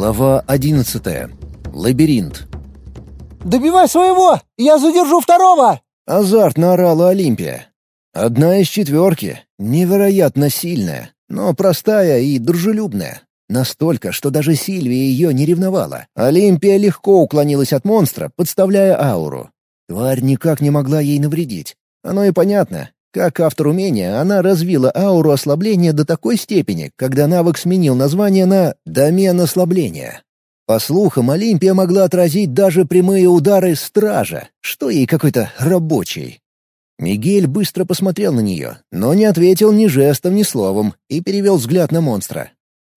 Глава одиннадцатая. Лабиринт. «Добивай своего! Я задержу второго!» Азартно орала Олимпия. Одна из четверки, невероятно сильная, но простая и дружелюбная. Настолько, что даже Сильвия ее не ревновала. Олимпия легко уклонилась от монстра, подставляя ауру. Тварь никак не могла ей навредить. Оно и понятно. Как автор умения, она развила ауру ослабления до такой степени, когда навык сменил название на «домен ослабления». По слухам, Олимпия могла отразить даже прямые удары стража, что ей какой-то рабочий. Мигель быстро посмотрел на нее, но не ответил ни жестом, ни словом и перевел взгляд на монстра.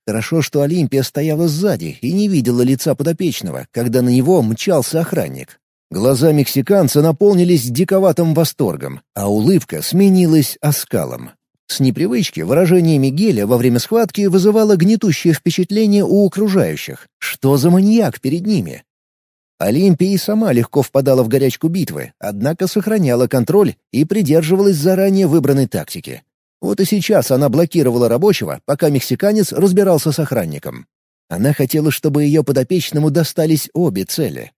Хорошо, что Олимпия стояла сзади и не видела лица подопечного, когда на него мчался охранник. Глаза мексиканца наполнились диковатым восторгом, а улыбка сменилась оскалом. С непривычки выражение Мигеля во время схватки вызывало гнетущее впечатление у окружающих. Что за маньяк перед ними? Олимпия и сама легко впадала в горячку битвы, однако сохраняла контроль и придерживалась заранее выбранной тактики. Вот и сейчас она блокировала рабочего, пока мексиканец разбирался с охранником. Она хотела, чтобы ее подопечному достались обе цели.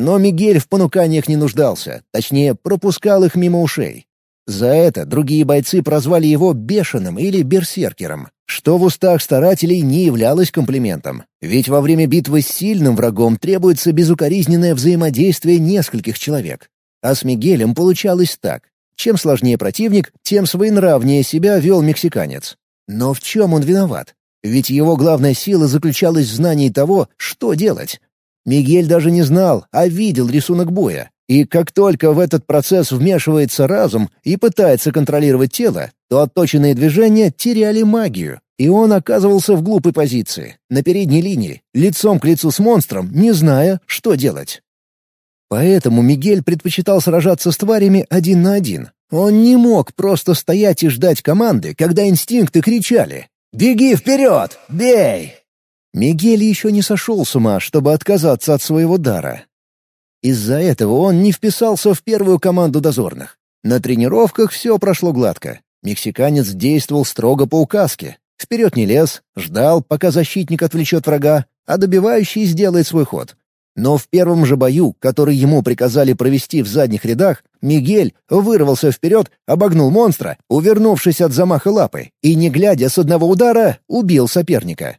Но Мигель в понуканиях не нуждался, точнее, пропускал их мимо ушей. За это другие бойцы прозвали его «бешеным» или «берсеркером», что в устах старателей не являлось комплиментом. Ведь во время битвы с сильным врагом требуется безукоризненное взаимодействие нескольких человек. А с Мигелем получалось так. Чем сложнее противник, тем своенравнее себя вел мексиканец. Но в чем он виноват? Ведь его главная сила заключалась в знании того, что делать. Мигель даже не знал, а видел рисунок боя. И как только в этот процесс вмешивается разум и пытается контролировать тело, то отточенные движения теряли магию, и он оказывался в глупой позиции, на передней линии, лицом к лицу с монстром, не зная, что делать. Поэтому Мигель предпочитал сражаться с тварями один на один. Он не мог просто стоять и ждать команды, когда инстинкты кричали «Беги вперед! Бей!» Мигель еще не сошел с ума, чтобы отказаться от своего дара. Из-за этого он не вписался в первую команду дозорных. На тренировках все прошло гладко. Мексиканец действовал строго по указке. Вперед не лез, ждал, пока защитник отвлечет врага, а добивающий сделает свой ход. Но в первом же бою, который ему приказали провести в задних рядах, Мигель вырвался вперед, обогнул монстра, увернувшись от замаха лапы, и, не глядя с одного удара, убил соперника.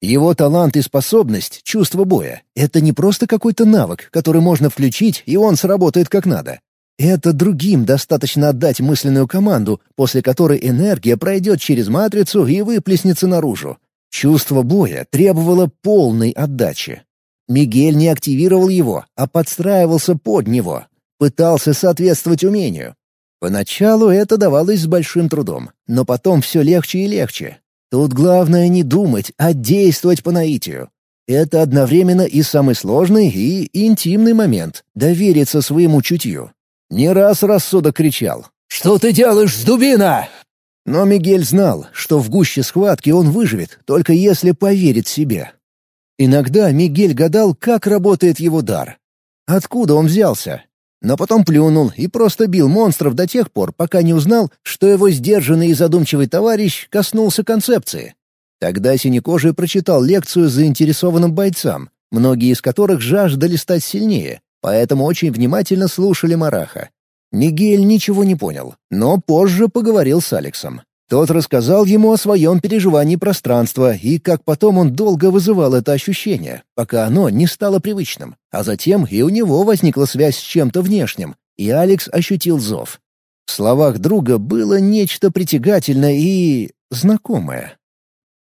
Его талант и способность, чувство боя — это не просто какой-то навык, который можно включить, и он сработает как надо. Это другим достаточно отдать мысленную команду, после которой энергия пройдет через матрицу и выплеснется наружу. Чувство боя требовало полной отдачи. Мигель не активировал его, а подстраивался под него. Пытался соответствовать умению. Поначалу это давалось с большим трудом, но потом все легче и легче. Тут главное не думать, а действовать по наитию. Это одновременно и самый сложный, и интимный момент — довериться своему чутью. Не раз рассудок кричал «Что ты делаешь, дубина?» Но Мигель знал, что в гуще схватки он выживет, только если поверит себе. Иногда Мигель гадал, как работает его дар. Откуда он взялся? Но потом плюнул и просто бил монстров до тех пор, пока не узнал, что его сдержанный и задумчивый товарищ коснулся концепции. Тогда Синекожий прочитал лекцию заинтересованным бойцам, многие из которых жаждали стать сильнее, поэтому очень внимательно слушали Мараха. Мигель ничего не понял, но позже поговорил с Алексом. Тот рассказал ему о своем переживании пространства и как потом он долго вызывал это ощущение, пока оно не стало привычным. А затем и у него возникла связь с чем-то внешним, и Алекс ощутил зов. В словах друга было нечто притягательное и... знакомое.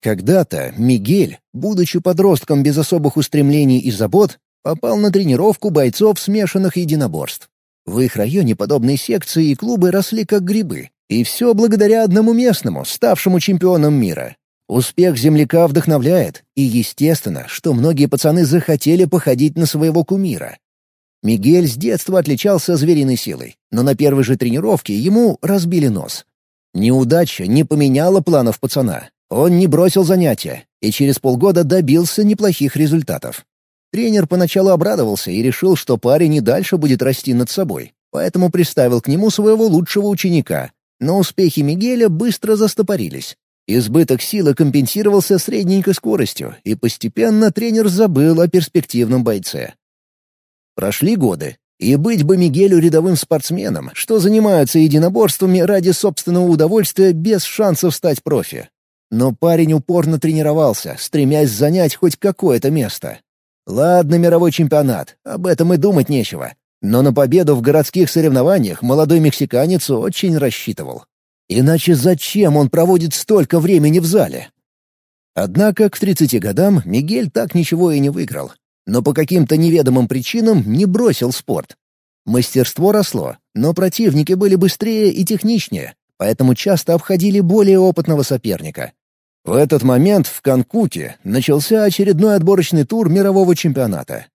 Когда-то Мигель, будучи подростком без особых устремлений и забот, попал на тренировку бойцов смешанных единоборств. В их районе подобные секции и клубы росли как грибы, и все благодаря одному местному, ставшему чемпионом мира. Успех земляка вдохновляет, и естественно, что многие пацаны захотели походить на своего кумира. Мигель с детства отличался звериной силой, но на первой же тренировке ему разбили нос. Неудача не поменяла планов пацана. Он не бросил занятия и через полгода добился неплохих результатов. Тренер поначалу обрадовался и решил, что парень и дальше будет расти над собой, поэтому приставил к нему своего лучшего ученика, но успехи Мигеля быстро застопорились. Избыток силы компенсировался средненькой скоростью, и постепенно тренер забыл о перспективном бойце. Прошли годы, и быть бы Мигелю рядовым спортсменом, что занимаются единоборствами ради собственного удовольствия без шансов стать профи. Но парень упорно тренировался, стремясь занять хоть какое-то место. Ладно, мировой чемпионат, об этом и думать нечего. Но на победу в городских соревнованиях молодой мексиканец очень рассчитывал. Иначе зачем он проводит столько времени в зале? Однако к 30 годам Мигель так ничего и не выиграл. Но по каким-то неведомым причинам не бросил спорт. Мастерство росло, но противники были быстрее и техничнее, поэтому часто обходили более опытного соперника. В этот момент в Канкуке начался очередной отборочный тур мирового чемпионата.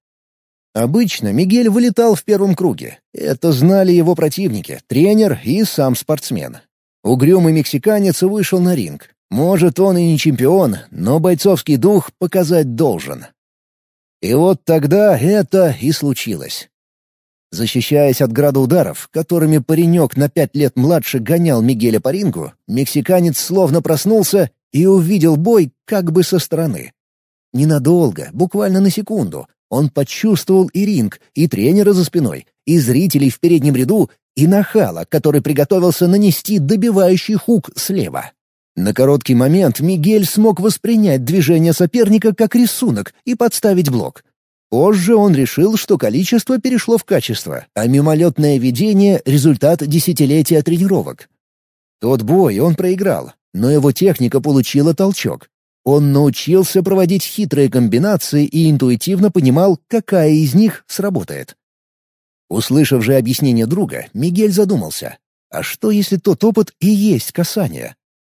Обычно Мигель вылетал в первом круге. Это знали его противники, тренер и сам спортсмен. Угрюмый мексиканец вышел на ринг. Может, он и не чемпион, но бойцовский дух показать должен. И вот тогда это и случилось. Защищаясь от града ударов, которыми паренек на пять лет младше гонял Мигеля по рингу, мексиканец словно проснулся и увидел бой как бы со стороны. Ненадолго, буквально на секунду, он почувствовал и ринг, и тренера за спиной, и зрителей в переднем ряду, и нахала, который приготовился нанести добивающий хук слева. На короткий момент Мигель смог воспринять движение соперника как рисунок и подставить блок. Позже он решил, что количество перешло в качество, а мимолетное видение — результат десятилетия тренировок. Тот бой он проиграл, но его техника получила толчок. Он научился проводить хитрые комбинации и интуитивно понимал, какая из них сработает. Услышав же объяснение друга, Мигель задумался. А что, если тот опыт и есть касание?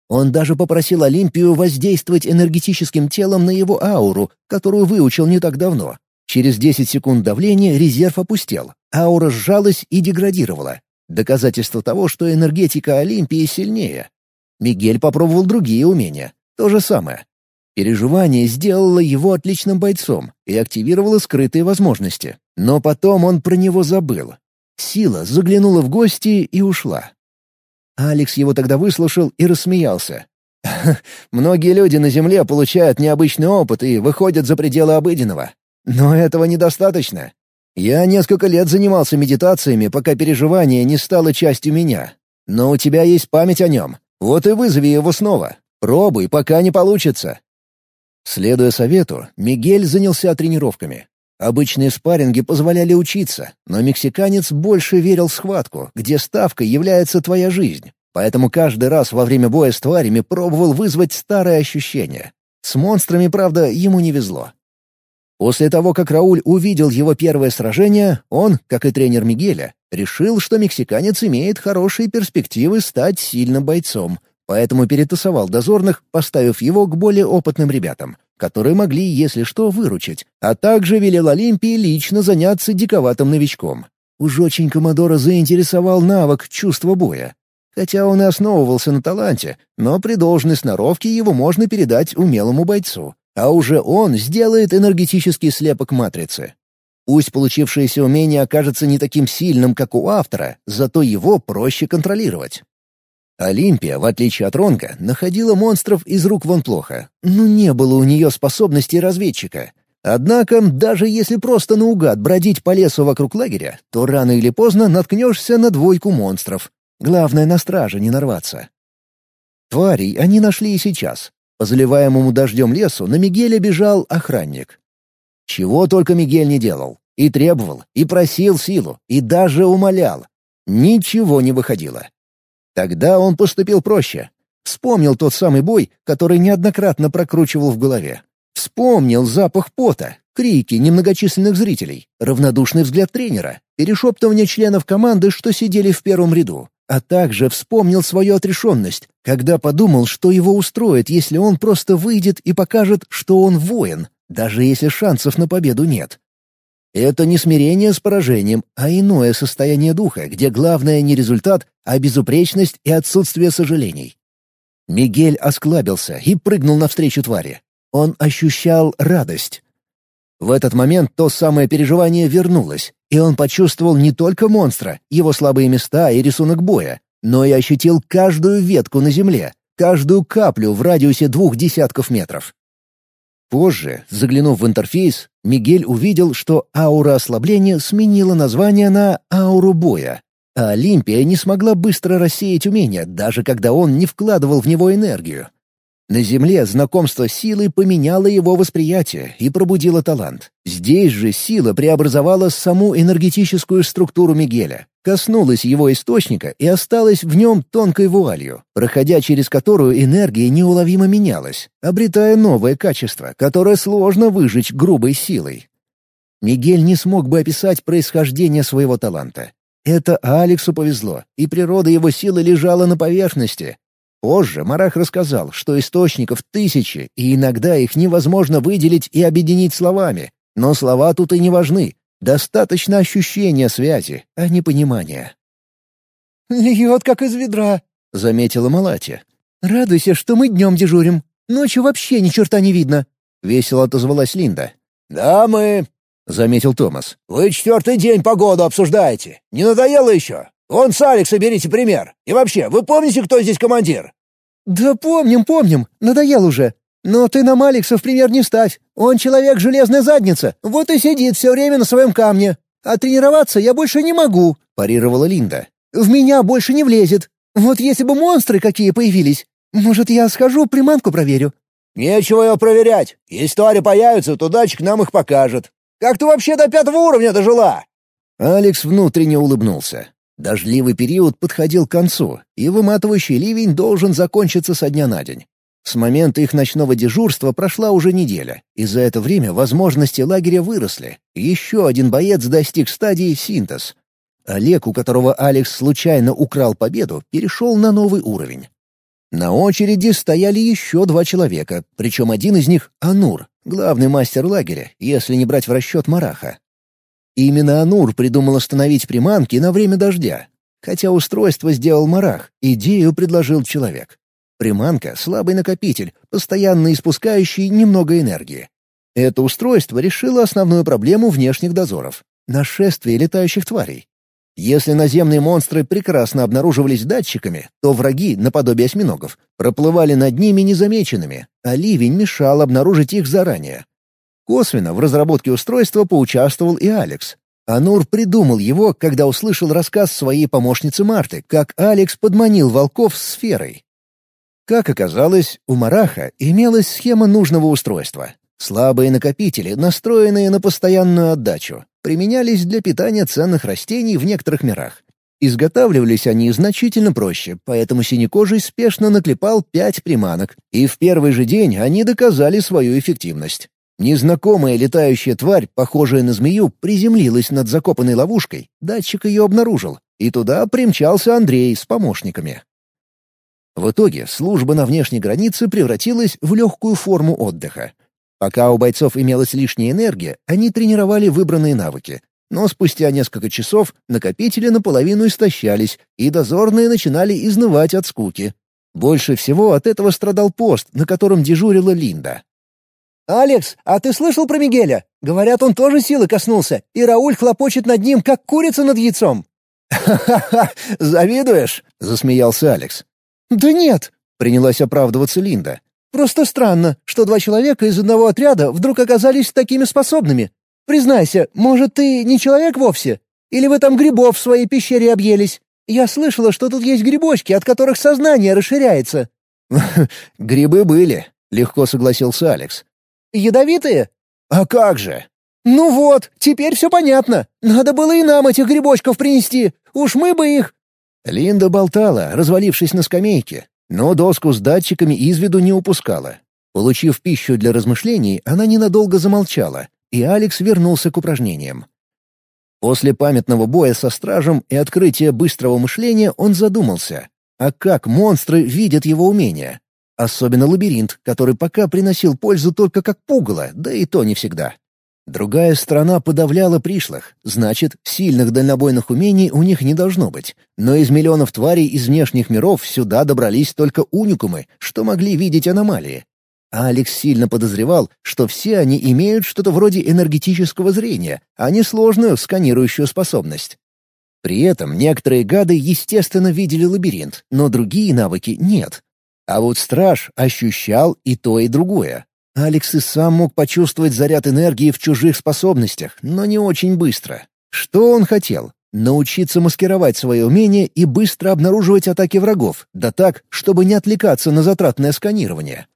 Он даже попросил Олимпию воздействовать энергетическим телом на его ауру, которую выучил не так давно. Через 10 секунд давления резерв опустел, аура сжалась и деградировала. Доказательство того, что энергетика Олимпии сильнее. Мигель попробовал другие умения. То же самое. Переживание сделало его отличным бойцом и активировало скрытые возможности. Но потом он про него забыл. Сила заглянула в гости и ушла. Алекс его тогда выслушал и рассмеялся. «Многие люди на Земле получают необычный опыт и выходят за пределы обыденного. Но этого недостаточно. Я несколько лет занимался медитациями, пока переживание не стало частью меня. Но у тебя есть память о нем. Вот и вызови его снова. Пробуй, пока не получится. Следуя совету, Мигель занялся тренировками. Обычные спарринги позволяли учиться, но мексиканец больше верил в схватку, где ставкой является твоя жизнь. Поэтому каждый раз во время боя с тварями пробовал вызвать старые ощущения. С монстрами, правда, ему не везло. После того, как Рауль увидел его первое сражение, он, как и тренер Мигеля, решил, что мексиканец имеет хорошие перспективы стать сильным бойцом, Поэтому перетасовал дозорных, поставив его к более опытным ребятам, которые могли, если что, выручить, а также велел Олимпии лично заняться диковатым новичком. Уж очень Комодора заинтересовал навык чувства боя. Хотя он и основывался на таланте, но при должной сноровке его можно передать умелому бойцу, а уже он сделает энергетический слепок матрицы. Пусть получившееся умение окажется не таким сильным, как у автора, зато его проще контролировать. Олимпия, в отличие от Ронга, находила монстров из рук вон плохо, но не было у нее способностей разведчика. Однако, даже если просто наугад бродить по лесу вокруг лагеря, то рано или поздно наткнешься на двойку монстров. Главное, на страже не нарваться. Тварей они нашли и сейчас. По заливаемому дождем лесу на Мигеля бежал охранник. Чего только Мигель не делал. И требовал, и просил силу, и даже умолял. Ничего не выходило. Тогда он поступил проще. Вспомнил тот самый бой, который неоднократно прокручивал в голове. Вспомнил запах пота, крики немногочисленных зрителей, равнодушный взгляд тренера, перешептывание членов команды, что сидели в первом ряду, а также вспомнил свою отрешенность, когда подумал, что его устроит, если он просто выйдет и покажет, что он воин, даже если шансов на победу нет. Это не смирение с поражением, а иное состояние духа, где главное не результат, а безупречность и отсутствие сожалений. Мигель осклабился и прыгнул навстречу твари. Он ощущал радость. В этот момент то самое переживание вернулось, и он почувствовал не только монстра, его слабые места и рисунок боя, но и ощутил каждую ветку на земле, каждую каплю в радиусе двух десятков метров. Позже, заглянув в интерфейс, Мигель увидел, что аура ослабления сменила название на ауру боя, а Олимпия не смогла быстро рассеять умение, даже когда он не вкладывал в него энергию. На Земле знакомство с силой поменяло его восприятие и пробудило талант. Здесь же сила преобразовала саму энергетическую структуру Мигеля, коснулась его источника и осталась в нем тонкой вуалью, проходя через которую энергия неуловимо менялась, обретая новое качество, которое сложно выжечь грубой силой. Мигель не смог бы описать происхождение своего таланта. Это Алексу повезло, и природа его силы лежала на поверхности, Позже Марах рассказал, что источников тысячи, и иногда их невозможно выделить и объединить словами. Но слова тут и не важны. Достаточно ощущения связи, а не понимания. «Льет, как из ведра», — заметила Малати. «Радуйся, что мы днем дежурим. Ночью вообще ни черта не видно», — весело отозвалась Линда. «Да, мы...» — заметил Томас. «Вы четвертый день погоду обсуждаете. Не надоело еще? Вон с Алекса берите пример. И вообще, вы помните, кто здесь командир?» «Да помним, помним. Надоел уже. Но ты нам Алекса в пример не ставь. Он человек железная задница. Вот и сидит все время на своем камне. А тренироваться я больше не могу», — парировала Линда. «В меня больше не влезет. Вот если бы монстры какие появились, может, я схожу, приманку проверю?» «Нечего ее проверять. Если твари появятся, то датчик нам их покажет. Как ты вообще до пятого уровня дожила?» Алекс внутренне улыбнулся. Дождливый период подходил к концу, и выматывающий ливень должен закончиться со дня на день. С момента их ночного дежурства прошла уже неделя, и за это время возможности лагеря выросли. Еще один боец достиг стадии синтез. Олег, у которого Алекс случайно украл победу, перешел на новый уровень. На очереди стояли еще два человека, причем один из них — Анур, главный мастер лагеря, если не брать в расчет Мараха. Именно Анур придумал остановить приманки на время дождя. Хотя устройство сделал Марах, идею предложил человек. Приманка — слабый накопитель, постоянно испускающий немного энергии. Это устройство решило основную проблему внешних дозоров — нашествие летающих тварей. Если наземные монстры прекрасно обнаруживались датчиками, то враги, наподобие осьминогов, проплывали над ними незамеченными, а ливень мешал обнаружить их заранее. Косвенно в разработке устройства поучаствовал и Алекс. Анур придумал его, когда услышал рассказ своей помощницы Марты, как Алекс подманил волков сферой. Как оказалось, у Мараха имелась схема нужного устройства. Слабые накопители, настроенные на постоянную отдачу, применялись для питания ценных растений в некоторых мирах. Изготавливались они значительно проще, поэтому синекожий спешно наклепал пять приманок, и в первый же день они доказали свою эффективность. Незнакомая летающая тварь, похожая на змею, приземлилась над закопанной ловушкой, датчик ее обнаружил, и туда примчался Андрей с помощниками. В итоге служба на внешней границе превратилась в легкую форму отдыха. Пока у бойцов имелась лишняя энергия, они тренировали выбранные навыки. Но спустя несколько часов накопители наполовину истощались, и дозорные начинали изнывать от скуки. Больше всего от этого страдал пост, на котором дежурила Линда. «Алекс, а ты слышал про Мигеля? Говорят, он тоже силы коснулся, и Рауль хлопочет над ним, как курица над яйцом». «Ха-ха-ха! Завидуешь?» — засмеялся Алекс. «Да нет!» — принялась оправдываться Линда. «Просто странно, что два человека из одного отряда вдруг оказались такими способными. Признайся, может, ты не человек вовсе? Или вы там грибов в своей пещере объелись? Я слышала, что тут есть грибочки, от которых сознание расширяется». «Грибы были», — легко согласился Алекс. Ядовитые? А как же? Ну вот, теперь все понятно. Надо было и нам этих грибочков принести. Уж мы бы их... Линда болтала, развалившись на скамейке, но доску с датчиками из виду не упускала. Получив пищу для размышлений, она ненадолго замолчала, и Алекс вернулся к упражнениям. После памятного боя со стражем и открытия быстрого мышления он задумался, а как монстры видят его умения? Особенно лабиринт, который пока приносил пользу только как пугало, да и то не всегда. Другая страна подавляла пришлых, значит, сильных дальнобойных умений у них не должно быть. Но из миллионов тварей из внешних миров сюда добрались только уникумы, что могли видеть аномалии. А Алекс сильно подозревал, что все они имеют что-то вроде энергетического зрения, а не сложную сканирующую способность. При этом некоторые гады естественно видели лабиринт, но другие навыки нет, А вот страж ощущал и то, и другое. Алекс и сам мог почувствовать заряд энергии в чужих способностях, но не очень быстро. Что он хотел? Научиться маскировать свои умения и быстро обнаруживать атаки врагов, да так, чтобы не отвлекаться на затратное сканирование.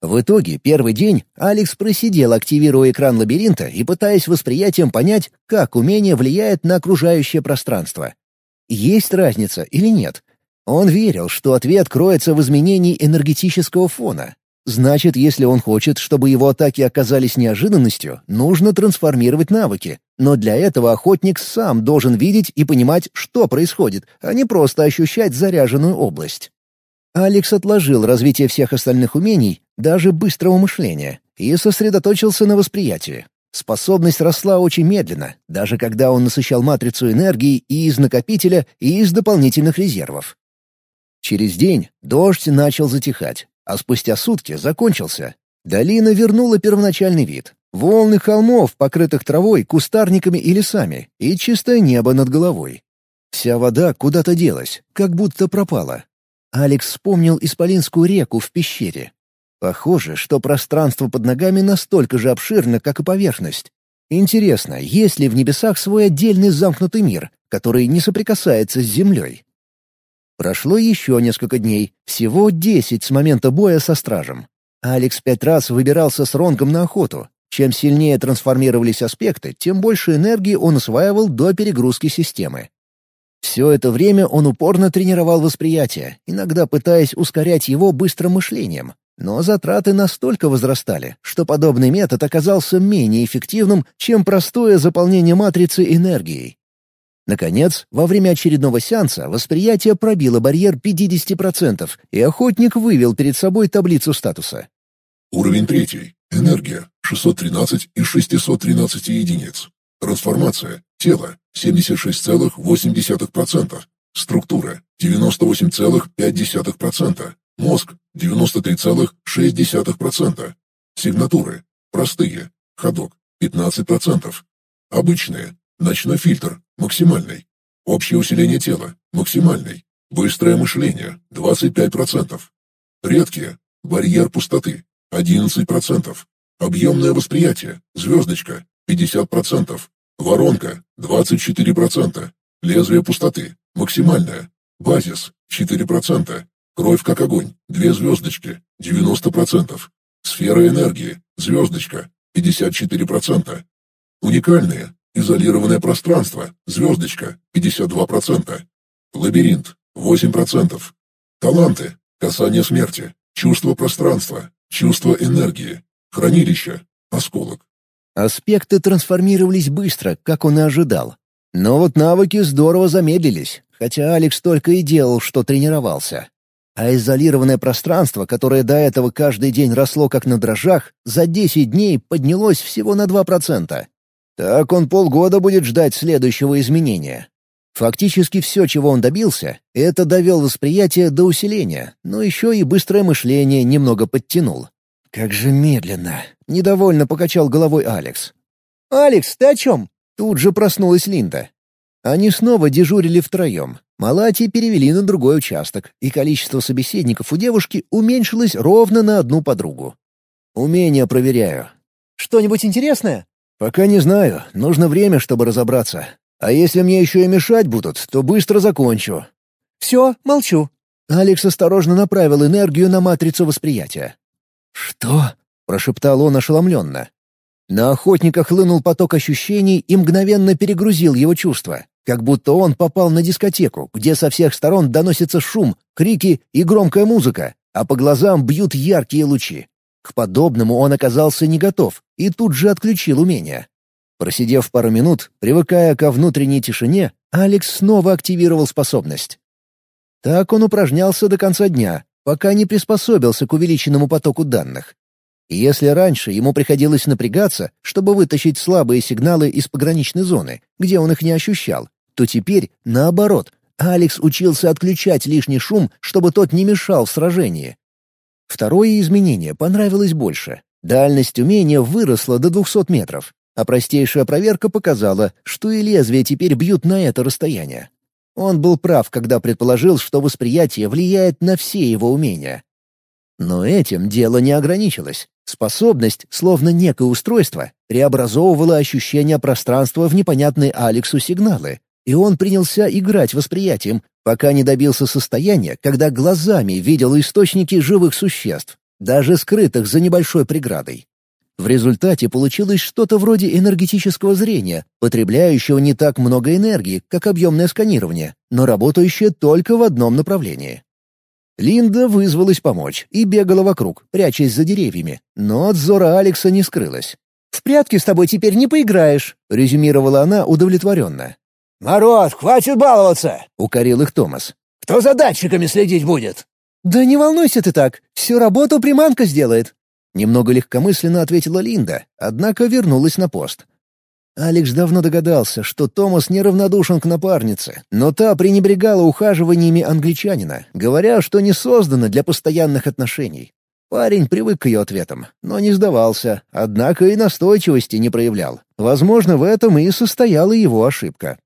В итоге первый день Алекс просидел, активируя экран лабиринта и пытаясь восприятием понять, как умение влияет на окружающее пространство. Есть разница или нет? Он верил, что ответ кроется в изменении энергетического фона. Значит, если он хочет, чтобы его атаки оказались неожиданностью, нужно трансформировать навыки. Но для этого охотник сам должен видеть и понимать, что происходит, а не просто ощущать заряженную область. Алекс отложил развитие всех остальных умений, даже быстрого мышления, и сосредоточился на восприятии. Способность росла очень медленно, даже когда он насыщал матрицу энергии и из накопителя, и из дополнительных резервов. Через день дождь начал затихать, а спустя сутки закончился. Долина вернула первоначальный вид. Волны холмов, покрытых травой, кустарниками и лесами, и чистое небо над головой. Вся вода куда-то делась, как будто пропала. Алекс вспомнил Исполинскую реку в пещере. Похоже, что пространство под ногами настолько же обширно, как и поверхность. Интересно, есть ли в небесах свой отдельный замкнутый мир, который не соприкасается с землей? Прошло еще несколько дней, всего десять с момента боя со стражем. Алекс пять раз выбирался с Ронгом на охоту. Чем сильнее трансформировались аспекты, тем больше энергии он усваивал до перегрузки системы. Все это время он упорно тренировал восприятие, иногда пытаясь ускорять его быстрым мышлением. Но затраты настолько возрастали, что подобный метод оказался менее эффективным, чем простое заполнение матрицы энергией. Наконец, во время очередного сеанса восприятие пробило барьер 50%, и охотник вывел перед собой таблицу статуса. Уровень третий. Энергия. 613 из 613 единиц. Трансформация. Тело. 76,8%. Структура. 98,5%. Мозг. 93,6%. Сигнатуры. Простые. Ходок. 15%. Обычные. Ночной фильтр – максимальный. Общее усиление тела – максимальный. Быстрое мышление – 25%. Редкие – барьер пустоты – 11%. Объемное восприятие – звездочка – 50%. Воронка – 24%. Лезвие пустоты – максимальное. Базис – 4%. Кровь как огонь – 2 звездочки – 90%. Сфера энергии – звездочка – 54%. Уникальные Изолированное пространство, звездочка, 52%. Лабиринт, 8%. Таланты, касание смерти, чувство пространства, чувство энергии, хранилище, осколок. Аспекты трансформировались быстро, как он и ожидал. Но вот навыки здорово замедлились, хотя Алекс только и делал, что тренировался. А изолированное пространство, которое до этого каждый день росло как на дрожжах, за 10 дней поднялось всего на 2%. Так он полгода будет ждать следующего изменения. Фактически все, чего он добился, это довел восприятие до усиления, но еще и быстрое мышление немного подтянул. «Как же медленно!» — недовольно покачал головой Алекс. «Алекс, ты о чем?» Тут же проснулась Линда. Они снова дежурили втроем. Малати перевели на другой участок, и количество собеседников у девушки уменьшилось ровно на одну подругу. «Умение проверяю». «Что-нибудь интересное?» «Пока не знаю. Нужно время, чтобы разобраться. А если мне еще и мешать будут, то быстро закончу». «Все, молчу». Алекс осторожно направил энергию на матрицу восприятия. «Что?» — прошептал он ошеломленно. На охотника хлынул поток ощущений и мгновенно перегрузил его чувства, как будто он попал на дискотеку, где со всех сторон доносится шум, крики и громкая музыка, а по глазам бьют яркие лучи. К подобному он оказался не готов и тут же отключил умение. Просидев пару минут, привыкая ко внутренней тишине, Алекс снова активировал способность. Так он упражнялся до конца дня, пока не приспособился к увеличенному потоку данных. Если раньше ему приходилось напрягаться, чтобы вытащить слабые сигналы из пограничной зоны, где он их не ощущал, то теперь, наоборот, Алекс учился отключать лишний шум, чтобы тот не мешал в сражении. Второе изменение понравилось больше. Дальность умения выросла до 200 метров, а простейшая проверка показала, что и лезвия теперь бьют на это расстояние. Он был прав, когда предположил, что восприятие влияет на все его умения. Но этим дело не ограничилось. Способность, словно некое устройство, преобразовывала ощущение пространства в непонятные Алексу сигналы, и он принялся играть восприятием, пока не добился состояния, когда глазами видел источники живых существ, даже скрытых за небольшой преградой. В результате получилось что-то вроде энергетического зрения, потребляющего не так много энергии, как объемное сканирование, но работающее только в одном направлении. Линда вызвалась помочь и бегала вокруг, прячась за деревьями, но от зора Алекса не скрылась. «В прятки с тобой теперь не поиграешь», — резюмировала она удовлетворенно. «Народ, хватит баловаться!» — укорил их Томас. «Кто за датчиками следить будет?» «Да не волнуйся ты так, всю работу приманка сделает». Немного легкомысленно ответила Линда, однако вернулась на пост. Алекс давно догадался, что Томас неравнодушен к напарнице, но та пренебрегала ухаживаниями англичанина, говоря, что не создана для постоянных отношений. Парень привык к ее ответам, но не сдавался, однако и настойчивости не проявлял. Возможно, в этом и состояла его ошибка.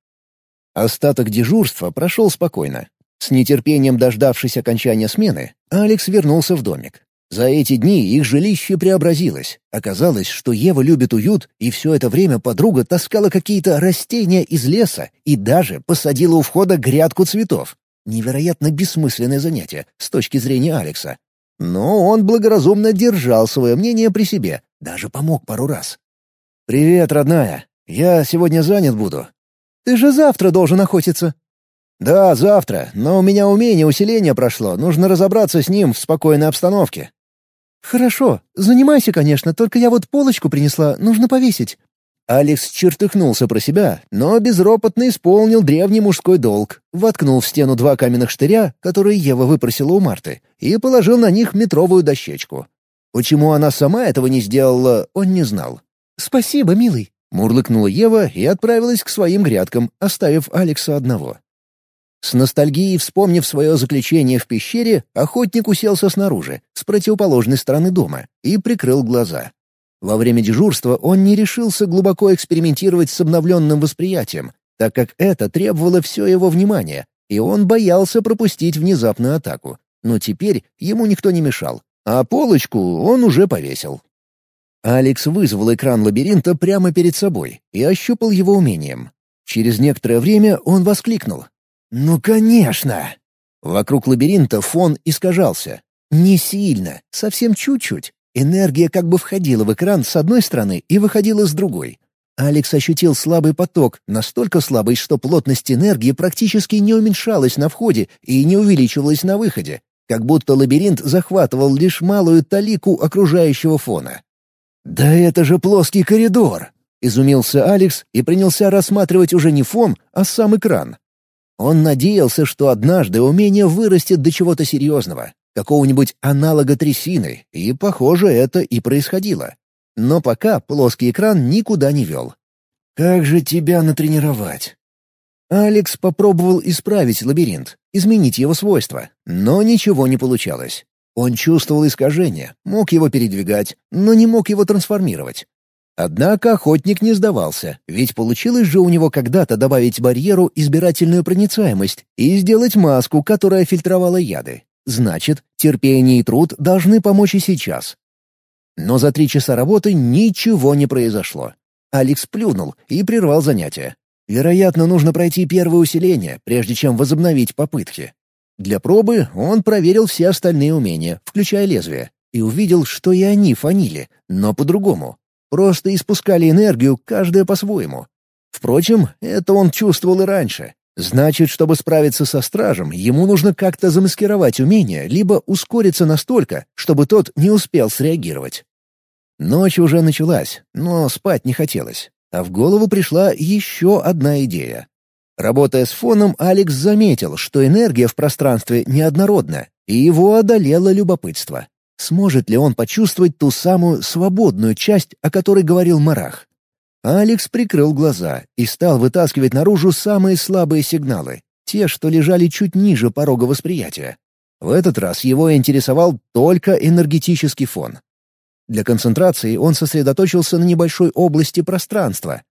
Остаток дежурства прошел спокойно. С нетерпением дождавшись окончания смены, Алекс вернулся в домик. За эти дни их жилище преобразилось. Оказалось, что Ева любит уют, и все это время подруга таскала какие-то растения из леса и даже посадила у входа грядку цветов. Невероятно бессмысленное занятие с точки зрения Алекса. Но он благоразумно держал свое мнение при себе, даже помог пару раз. «Привет, родная. Я сегодня занят буду. Ты же завтра должен охотиться». «Да, завтра, но у меня умение усиления прошло, нужно разобраться с ним в спокойной обстановке». «Хорошо, занимайся, конечно, только я вот полочку принесла, нужно повесить». Алекс чертыхнулся про себя, но безропотно исполнил древний мужской долг, воткнул в стену два каменных штыря, которые Ева выпросила у Марты, и положил на них метровую дощечку. Почему она сама этого не сделала, он не знал. «Спасибо, милый», Мурлыкнула Ева и отправилась к своим грядкам, оставив Алекса одного. С ностальгией вспомнив свое заключение в пещере, охотник уселся снаружи, с противоположной стороны дома, и прикрыл глаза. Во время дежурства он не решился глубоко экспериментировать с обновленным восприятием, так как это требовало все его внимания, и он боялся пропустить внезапную атаку. Но теперь ему никто не мешал, а полочку он уже повесил. Алекс вызвал экран лабиринта прямо перед собой и ощупал его умением. Через некоторое время он воскликнул. «Ну, конечно!» Вокруг лабиринта фон искажался. Не сильно, совсем чуть-чуть. Энергия как бы входила в экран с одной стороны и выходила с другой. Алекс ощутил слабый поток, настолько слабый, что плотность энергии практически не уменьшалась на входе и не увеличивалась на выходе, как будто лабиринт захватывал лишь малую талику окружающего фона. «Да это же плоский коридор!» — изумился Алекс и принялся рассматривать уже не фон, а сам экран. Он надеялся, что однажды умение вырастет до чего-то серьезного, какого-нибудь аналога трясины, и, похоже, это и происходило. Но пока плоский экран никуда не вел. «Как же тебя натренировать?» Алекс попробовал исправить лабиринт, изменить его свойства, но ничего не получалось. Он чувствовал искажение, мог его передвигать, но не мог его трансформировать. Однако охотник не сдавался, ведь получилось же у него когда-то добавить барьеру избирательную проницаемость и сделать маску, которая фильтровала яды. Значит, терпение и труд должны помочь и сейчас. Но за три часа работы ничего не произошло. Алекс плюнул и прервал занятие. Вероятно, нужно пройти первое усиление, прежде чем возобновить попытки. Для пробы он проверил все остальные умения, включая лезвие, и увидел, что и они фанили, но по-другому. Просто испускали энергию, каждая по-своему. Впрочем, это он чувствовал и раньше. Значит, чтобы справиться со стражем, ему нужно как-то замаскировать умение, либо ускориться настолько, чтобы тот не успел среагировать. Ночь уже началась, но спать не хотелось. А в голову пришла еще одна идея. Работая с фоном, Алекс заметил, что энергия в пространстве неоднородна, и его одолело любопытство. Сможет ли он почувствовать ту самую свободную часть, о которой говорил Марах? Алекс прикрыл глаза и стал вытаскивать наружу самые слабые сигналы, те, что лежали чуть ниже порога восприятия. В этот раз его интересовал только энергетический фон. Для концентрации он сосредоточился на небольшой области пространства,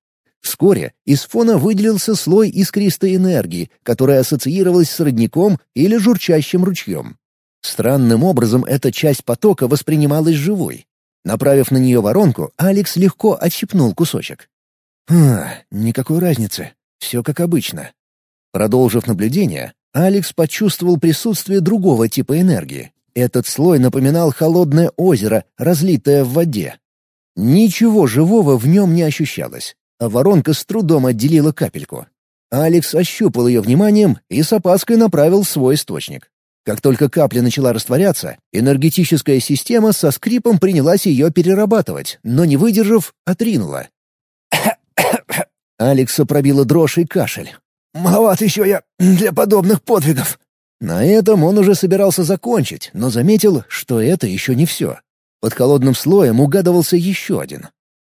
Вскоре из фона выделился слой искристой энергии, которая ассоциировалась с родником или журчащим ручьем. Странным образом эта часть потока воспринималась живой. Направив на нее воронку, Алекс легко отщипнул кусочек. «А, никакой разницы. Все как обычно». Продолжив наблюдение, Алекс почувствовал присутствие другого типа энергии. Этот слой напоминал холодное озеро, разлитое в воде. Ничего живого в нем не ощущалось, а воронка с трудом отделила капельку. Алекс ощупал ее вниманием и с опаской направил свой источник. Как только капля начала растворяться, энергетическая система со скрипом принялась ее перерабатывать, но, не выдержав, отринула. Алекса пробила дрожь и кашель. «Маловат еще я для подобных подвигов». На этом он уже собирался закончить, но заметил, что это еще не все. Под холодным слоем угадывался еще один.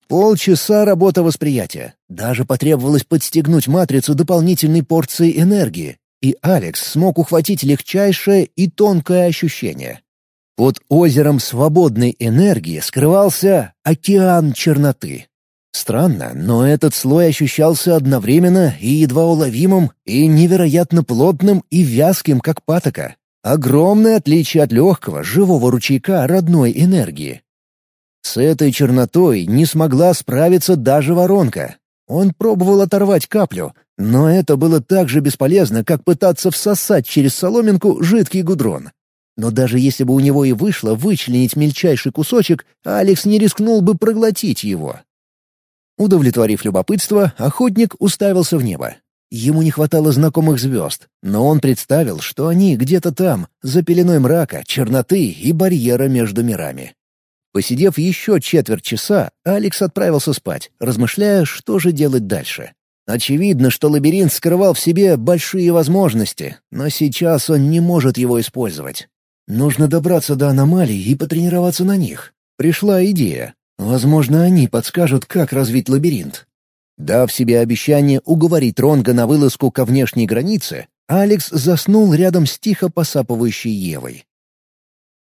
Полчаса работа восприятия. Даже потребовалось подстегнуть матрицу дополнительной порцией энергии, и Алекс смог ухватить легчайшее и тонкое ощущение. Под озером свободной энергии скрывался океан черноты. Странно, но этот слой ощущался одновременно и едва уловимым, и невероятно плотным и вязким, как патока. Огромное отличие от легкого, живого ручейка родной энергии. С этой чернотой не смогла справиться даже воронка. Он пробовал оторвать каплю, но это было так же бесполезно, как пытаться всосать через соломинку жидкий гудрон. Но даже если бы у него и вышло вычленить мельчайший кусочек, Алекс не рискнул бы проглотить его. Удовлетворив любопытство, охотник уставился в небо. Ему не хватало знакомых звезд, но он представил, что они где-то там, за пеленой мрака, черноты и барьера между мирами. Посидев еще четверть часа, Алекс отправился спать, размышляя, что же делать дальше. Очевидно, что лабиринт скрывал в себе большие возможности, но сейчас он не может его использовать. Нужно добраться до аномалий и потренироваться на них. Пришла идея. Возможно, они подскажут, как развить лабиринт. Дав себе обещание уговорить Ронга на вылазку ко внешней границе, Алекс заснул рядом с тихо посапывающей Евой.